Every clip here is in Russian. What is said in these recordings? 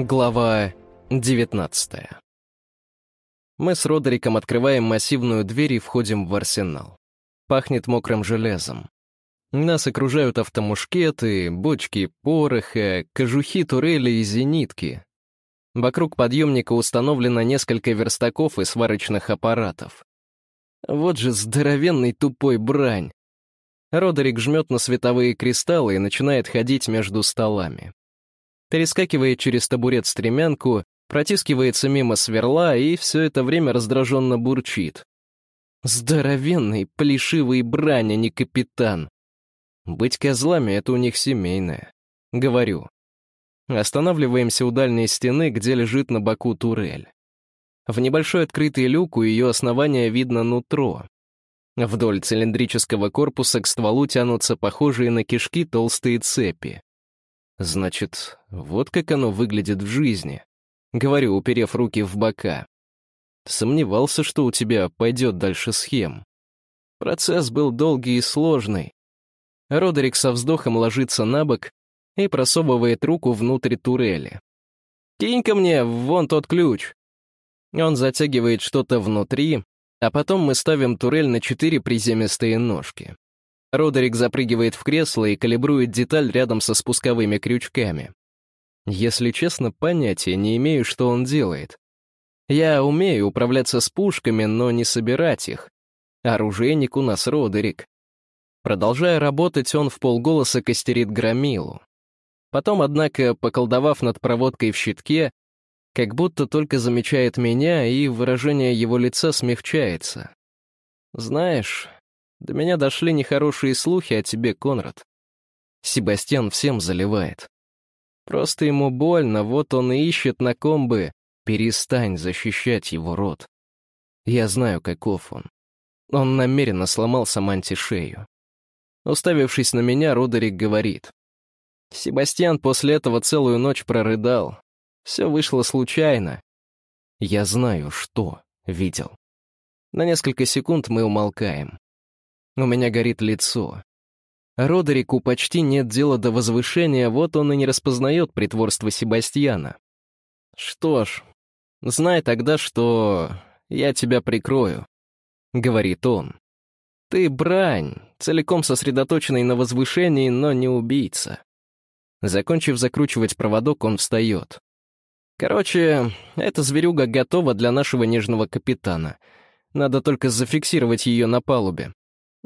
Глава 19 Мы с Родериком открываем массивную дверь и входим в арсенал. Пахнет мокрым железом. Нас окружают автомушкеты, бочки пороха, кожухи, турели и зенитки. Вокруг подъемника установлено несколько верстаков и сварочных аппаратов. Вот же здоровенный тупой брань. Родерик жмет на световые кристаллы и начинает ходить между столами. Перескакивает через табурет-стремянку, протискивается мимо сверла и все это время раздраженно бурчит. Здоровенный, плешивый брань, а не капитан. Быть козлами — это у них семейное. Говорю. Останавливаемся у дальней стены, где лежит на боку турель. В небольшой открытый люк у ее основания видно нутро. Вдоль цилиндрического корпуса к стволу тянутся похожие на кишки толстые цепи. Значит, вот как оно выглядит в жизни. Говорю, уперев руки в бока. Сомневался, что у тебя пойдет дальше схем. Процесс был долгий и сложный. Родерик со вздохом ложится на бок и просовывает руку внутрь турели. «Кинь-ка мне вон тот ключ!» Он затягивает что-то внутри, а потом мы ставим турель на четыре приземистые ножки. Родерик запрыгивает в кресло и калибрует деталь рядом со спусковыми крючками. Если честно, понятия не имею, что он делает. Я умею управляться с пушками, но не собирать их. Оружейник у нас Родерик. Продолжая работать, он в полголоса костерит громилу. Потом, однако, поколдовав над проводкой в щитке, как будто только замечает меня, и выражение его лица смягчается. «Знаешь, до меня дошли нехорошие слухи о тебе, Конрад. Себастьян всем заливает. Просто ему больно, вот он и ищет на ком. Перестань защищать его род. Я знаю, каков он. Он намеренно сломал Саманте шею. Уставившись на меня, Родерик говорит. Себастьян после этого целую ночь прорыдал. Все вышло случайно. Я знаю, что видел. На несколько секунд мы умолкаем. У меня горит лицо. Родерику почти нет дела до возвышения, вот он и не распознает притворство Себастьяна. «Что ж, знай тогда, что я тебя прикрою», — говорит он. «Ты брань, целиком сосредоточенный на возвышении, но не убийца». Закончив закручивать проводок, он встает. «Короче, эта зверюга готова для нашего нежного капитана. Надо только зафиксировать ее на палубе.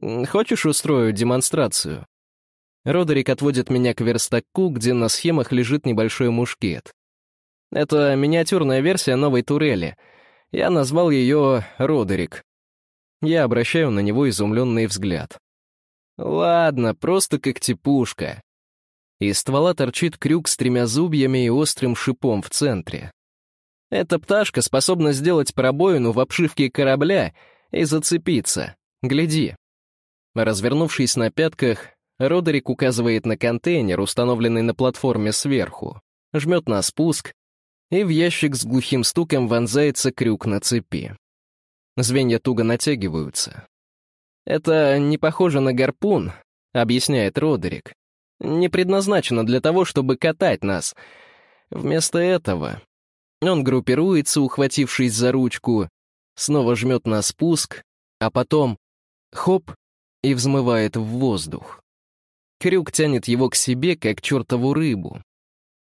Хочешь, устрою демонстрацию?» Родерик отводит меня к верстаку, где на схемах лежит небольшой мушкет. Это миниатюрная версия новой турели. Я назвал ее «Родерик». Я обращаю на него изумленный взгляд. Ладно, просто как типушка. Из ствола торчит крюк с тремя зубьями и острым шипом в центре. Эта пташка способна сделать пробоину в обшивке корабля и зацепиться. Гляди. Развернувшись на пятках, Родерик указывает на контейнер, установленный на платформе сверху, жмет на спуск, и в ящик с глухим стуком вонзается крюк на цепи. Звенья туго натягиваются. «Это не похоже на гарпун», — объясняет Родерик. «Не предназначено для того, чтобы катать нас. Вместо этого он группируется, ухватившись за ручку, снова жмет на спуск, а потом — хоп, и взмывает в воздух. Крюк тянет его к себе, как чертову рыбу.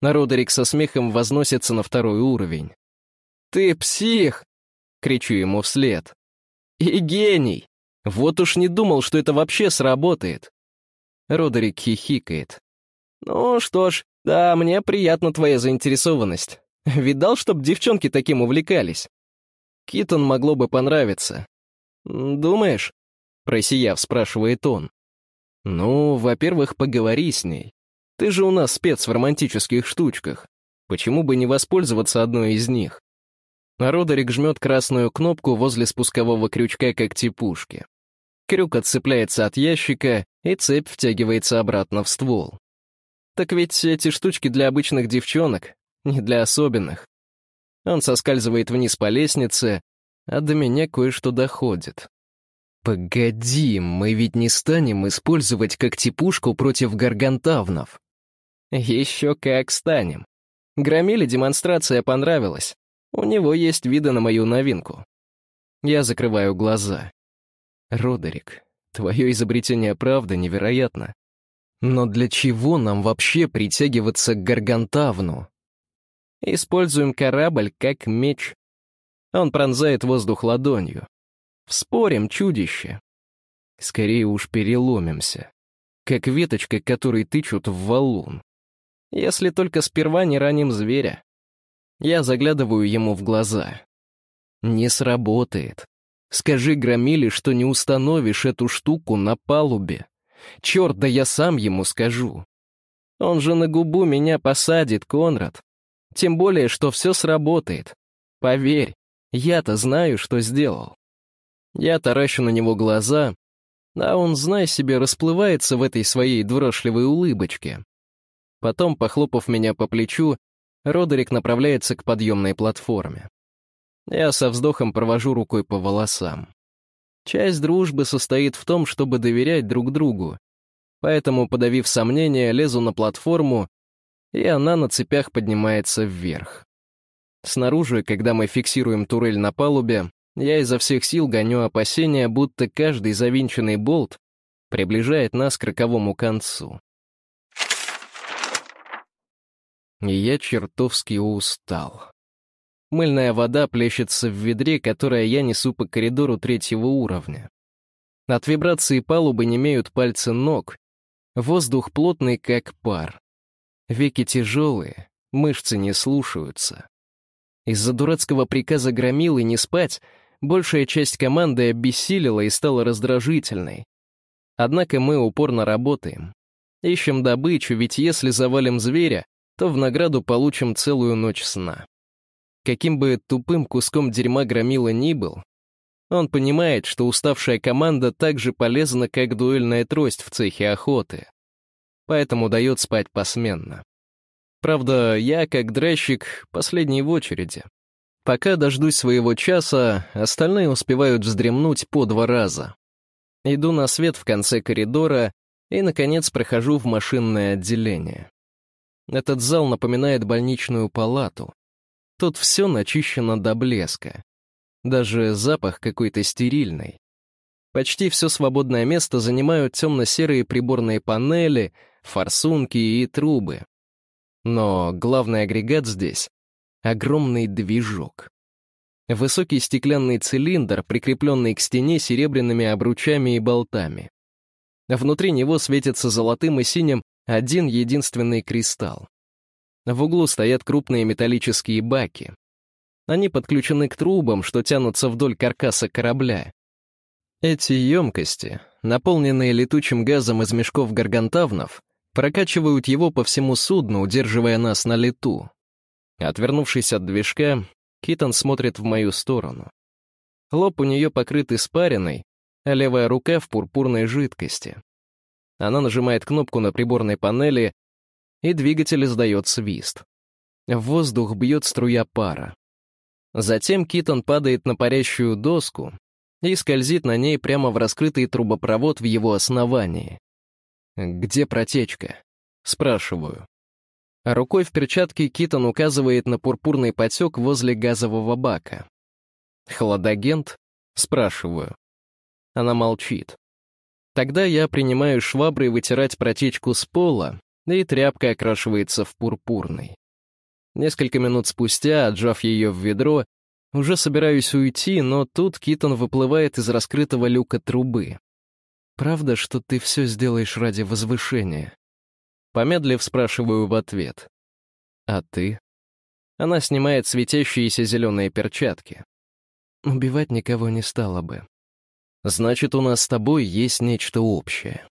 Родерик со смехом возносится на второй уровень. «Ты псих!» — кричу ему вслед. «И гений! Вот уж не думал, что это вообще сработает!» Родерик хихикает. «Ну что ж, да, мне приятна твоя заинтересованность. Видал, чтоб девчонки таким увлекались? Китон могло бы понравиться. Думаешь?» Просияв, спрашивает он. «Ну, во-первых, поговори с ней. Ты же у нас спец в романтических штучках. Почему бы не воспользоваться одной из них?» Родерик жмет красную кнопку возле спускового крючка, как типушки. Крюк отцепляется от ящика, и цепь втягивается обратно в ствол. Так ведь эти штучки для обычных девчонок, не для особенных. Он соскальзывает вниз по лестнице, а до меня кое-что доходит. «Погоди, мы ведь не станем использовать как типушку против гаргантавнов». «Еще как станем. Громиле демонстрация понравилась. У него есть виды на мою новинку. Я закрываю глаза. Родерик, твое изобретение правда невероятно. Но для чего нам вообще притягиваться к Гаргантавну? Используем корабль как меч. Он пронзает воздух ладонью. Вспорим, чудище. Скорее уж переломимся. Как веточка, которой тычут в валун. Если только сперва не раним зверя. Я заглядываю ему в глаза. Не сработает. Скажи Громиле, что не установишь эту штуку на палубе. Черт, да я сам ему скажу. Он же на губу меня посадит, Конрад. Тем более, что все сработает. Поверь, я-то знаю, что сделал. Я таращу на него глаза, а он, знай себе, расплывается в этой своей дурашливой улыбочке. Потом, похлопав меня по плечу, Родерик направляется к подъемной платформе. Я со вздохом провожу рукой по волосам. Часть дружбы состоит в том, чтобы доверять друг другу. Поэтому, подавив сомнения, лезу на платформу, и она на цепях поднимается вверх. Снаружи, когда мы фиксируем турель на палубе, я изо всех сил гоню опасения, будто каждый завинченный болт приближает нас к роковому концу. И я чертовски устал. Мыльная вода плещется в ведре, которое я несу по коридору третьего уровня. От вибрации палубы немеют пальцы ног. Воздух плотный, как пар. Веки тяжелые, мышцы не слушаются. Из-за дурацкого приказа громилы не спать, большая часть команды обессилила и стала раздражительной. Однако мы упорно работаем. Ищем добычу, ведь если завалим зверя, то в награду получим целую ночь сна. Каким бы тупым куском дерьма громила ни был, он понимает, что уставшая команда так же полезна, как дуэльная трость в цехе охоты. Поэтому дает спать посменно. Правда, я, как дращик, последний в очереди. Пока дождусь своего часа, остальные успевают вздремнуть по два раза. Иду на свет в конце коридора и, наконец, прохожу в машинное отделение. Этот зал напоминает больничную палату, Тут все начищено до блеска. Даже запах какой-то стерильный. Почти все свободное место занимают темно-серые приборные панели, форсунки и трубы. Но главный агрегат здесь — огромный движок. Высокий стеклянный цилиндр, прикрепленный к стене серебряными обручами и болтами. Внутри него светится золотым и синим один единственный кристалл. В углу стоят крупные металлические баки. Они подключены к трубам, что тянутся вдоль каркаса корабля. Эти емкости, наполненные летучим газом из мешков гаргантавнов, прокачивают его по всему судну, удерживая нас на лету. Отвернувшись от движка, Китон смотрит в мою сторону. Лоб у нее покрыт испариной, а левая рука в пурпурной жидкости. Она нажимает кнопку на приборной панели, и двигатель издает свист. В воздух бьет струя пара. Затем Китон падает на парящую доску и скользит на ней прямо в раскрытый трубопровод в его основании. «Где протечка?» — спрашиваю. Рукой в перчатке Китон указывает на пурпурный потек возле газового бака. «Хладагент?» — спрашиваю. Она молчит. Тогда я принимаю шваброй вытирать протечку с пола, и тряпка окрашивается в пурпурный. Несколько минут спустя, отжав ее в ведро, уже собираюсь уйти, но тут Китон выплывает из раскрытого люка трубы. «Правда, что ты все сделаешь ради возвышения?» Помедлив, спрашиваю в ответ. «А ты?» Она снимает светящиеся зеленые перчатки. «Убивать никого не стала бы. Значит, у нас с тобой есть нечто общее».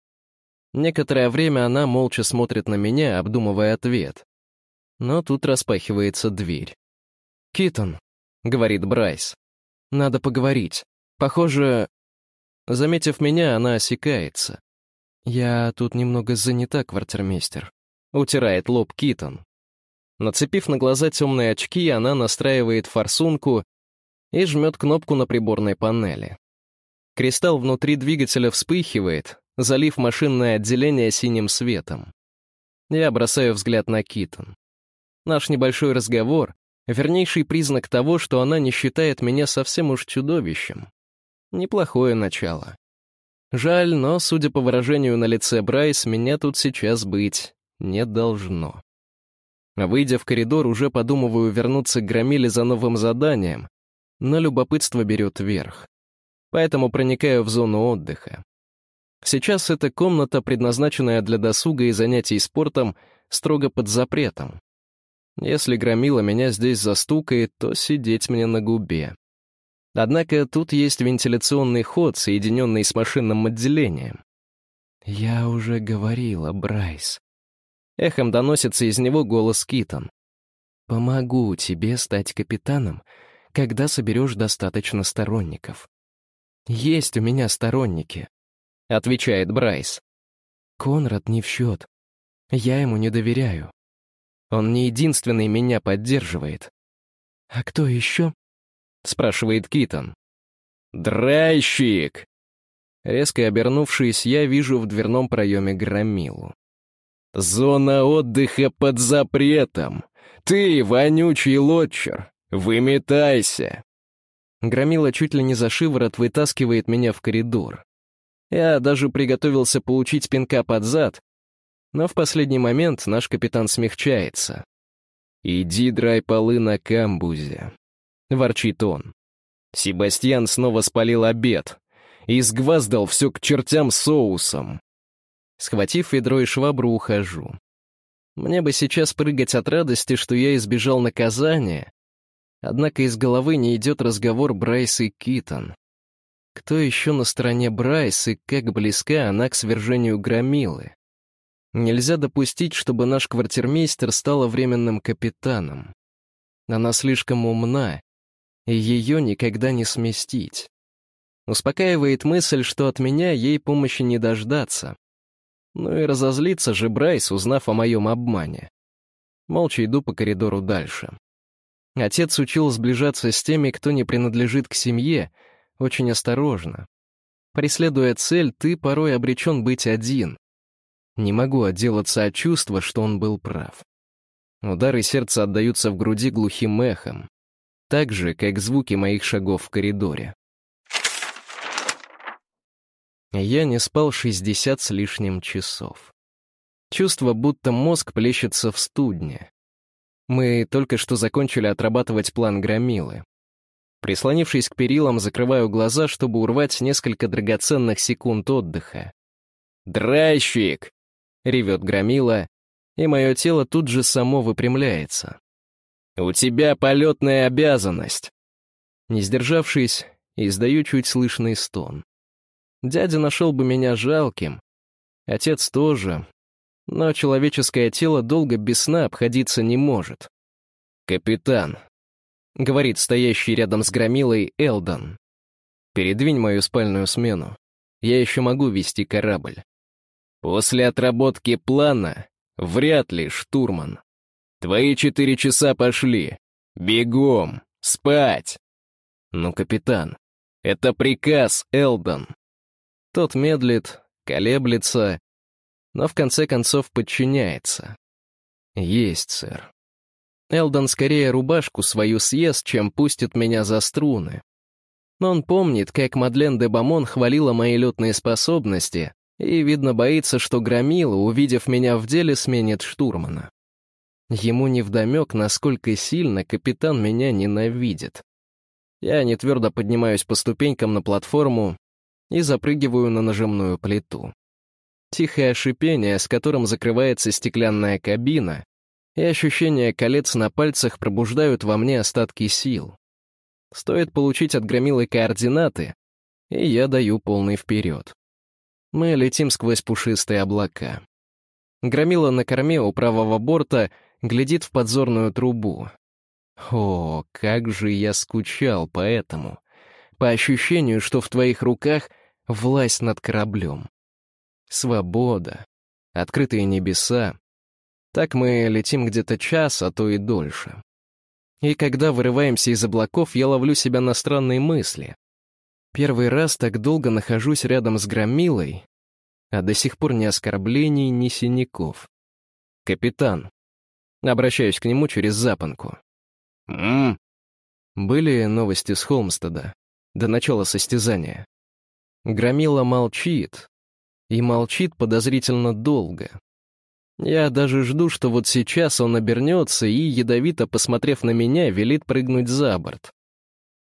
Некоторое время она молча смотрит на меня, обдумывая ответ. Но тут распахивается дверь. «Китон», — говорит Брайс, — «надо поговорить. Похоже...» Заметив меня, она осекается. «Я тут немного занята, квартирмейстер», — утирает лоб Китон. Нацепив на глаза темные очки, она настраивает форсунку и жмет кнопку на приборной панели. Кристалл внутри двигателя вспыхивает, залив машинное отделение синим светом. Я бросаю взгляд на Китон. Наш небольшой разговор — вернейший признак того, что она не считает меня совсем уж чудовищем. Неплохое начало. Жаль, но, судя по выражению на лице Брайс, меня тут сейчас быть не должно. Выйдя в коридор, уже подумываю вернуться к Громиле за новым заданием, но любопытство берет верх. Поэтому проникаю в зону отдыха. Сейчас эта комната, предназначенная для досуга и занятий спортом, строго под запретом. Если Громила меня здесь застукает, то сидеть мне на губе. Однако тут есть вентиляционный ход, соединенный с машинным отделением. «Я уже говорила, Брайс», Эхом доносится из него голос Китон. «Помогу тебе стать капитаном, когда соберешь достаточно сторонников». «Есть у меня сторонники», — отвечает Брайс. «Конрад не в счет. Я ему не доверяю. Он не единственный меня поддерживает». «А кто еще?» — спрашивает Китон. «Драйщик!» Резко обернувшись, я вижу в дверном проеме громилу. Зона отдыха под запретом. Ты, вонючий лотчер, выметайся. Громила чуть ли не за шиворот вытаскивает меня в коридор. Я даже приготовился получить пинка под зад, но в последний момент наш капитан смягчается. «Иди драй полы на камбузе», — ворчит он. Себастьян снова спалил обед и сгваздал все к чертям соусом. Схватив ведро и швабру, ухожу. Мне бы сейчас прыгать от радости, что я избежал наказания. Однако из головы не идет разговор Брайс и Китон. Кто еще на стороне Брайс и как близка она к свержению Громилы? Нельзя допустить, чтобы наш квартирмейстер стала временным капитаном. Она слишком умна, и ее никогда не сместить. Успокаивает мысль, что от меня ей помощи не дождаться. Ну и разозлиться же Брайс, узнав о моем обмане. Молча иду по коридору дальше. Отец учил сближаться с теми, кто не принадлежит к семье, очень осторожно. Преследуя цель, ты порой обречен быть один. Не могу отделаться от чувства, что он был прав. Удары сердца отдаются в груди глухим эхом, так же, как звуки моих шагов в коридоре. Я не спал 60 с лишним часов. Чувство, будто мозг плещется в студне. Мы только что закончили отрабатывать план Громилы. Прислонившись к перилам, закрываю глаза, чтобы урвать несколько драгоценных секунд отдыха. «Драйщик!» — ревет Громила, и мое тело тут же само выпрямляется. «У тебя полетная обязанность!» Не сдержавшись, издаю чуть слышный стон. Дядя нашел бы меня жалким. Отец тоже. Но человеческое тело долго без сна обходиться не может. «Капитан», — говорит стоящий рядом с громилой Элдон, «передвинь мою спальную смену. Я еще могу вести корабль». «После отработки плана вряд ли, штурман. Твои четыре часа пошли. Бегом, спать!» «Ну, капитан, это приказ, Элдон. Тот медлит, колеблется, но в конце концов подчиняется. Есть, сэр. Элдон скорее рубашку свою съест, чем пустит меня за струны. Но он помнит, как Мадлен де Бамон хвалила мои летные способности, и, видно, боится, что Громила, увидев меня в деле, сменит штурмана. Ему невдомек, насколько сильно капитан меня ненавидит. Я не твердо поднимаюсь по ступенькам на платформу и запрыгиваю на нажимную плиту. Тихое шипение, с которым закрывается стеклянная кабина, и ощущение колец на пальцах пробуждают во мне остатки сил. Стоит получить от громилы координаты, и я даю полный вперед. Мы летим сквозь пушистые облака. Громила на корме у правого борта глядит в подзорную трубу. О, как же я скучал по этому. По ощущению, что в твоих руках — власть над кораблем. Свобода, открытые небеса. Так мы летим где-то час, а то и дольше. И когда вырываемся из облаков, я ловлю себя на странные мысли. Первый раз так долго нахожусь рядом с Громилой, а до сих пор ни оскорблений, ни синяков. «Капитан», Обращаюсь к нему через запонку. «М-м-м», Были новости с Холмстеда до начала состязания. Громила молчит, и молчит подозрительно долго. Я даже жду, что вот сейчас он обернется и, ядовито посмотрев на меня, велит прыгнуть за борт.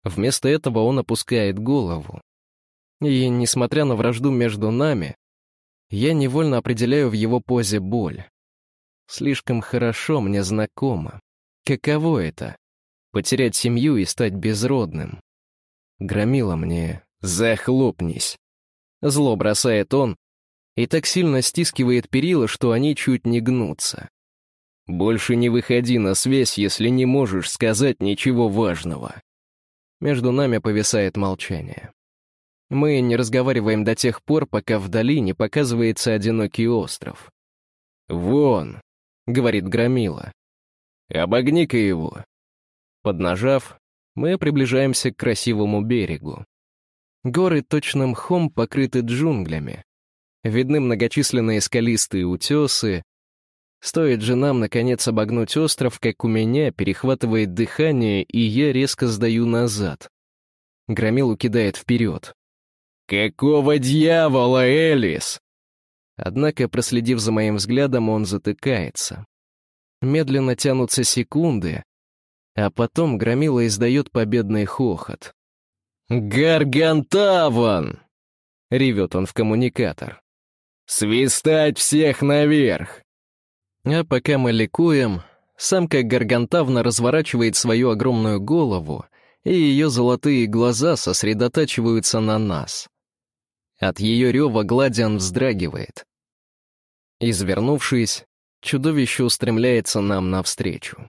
Вместо этого он опускает голову. И, несмотря на вражду между нами, я невольно определяю в его позе боль. Слишком хорошо мне знакомо. Каково это — потерять семью и стать безродным? Громила мне «захлопнись». Зло бросает он и так сильно стискивает перила, что они чуть не гнутся. Больше не выходи на связь, если не можешь сказать ничего важного. Между нами повисает молчание. Мы не разговариваем до тех пор, пока вдали не показывается одинокий остров. «Вон», — говорит Громила, — «обогни-ка его». Поднажав, мы приближаемся к красивому берегу. Горы точно мхом покрыты джунглями. Видны многочисленные скалистые утесы. Стоит же нам, наконец, обогнуть остров, как у меня перехватывает дыхание, и я резко сдаю назад. Громилу кидает вперед. «Какого дьявола, Элис?» Однако, проследив за моим взглядом, он затыкается. Медленно тянутся секунды, а потом Громила издает победный хохот. «Гаргантаван!» — ревет он в коммуникатор. «Свистать всех наверх!» А пока мы ликуем, самка Гаргантавна разворачивает свою огромную голову, и ее золотые глаза сосредотачиваются на нас. От ее рева Гладиан вздрагивает. Извернувшись, чудовище устремляется нам навстречу.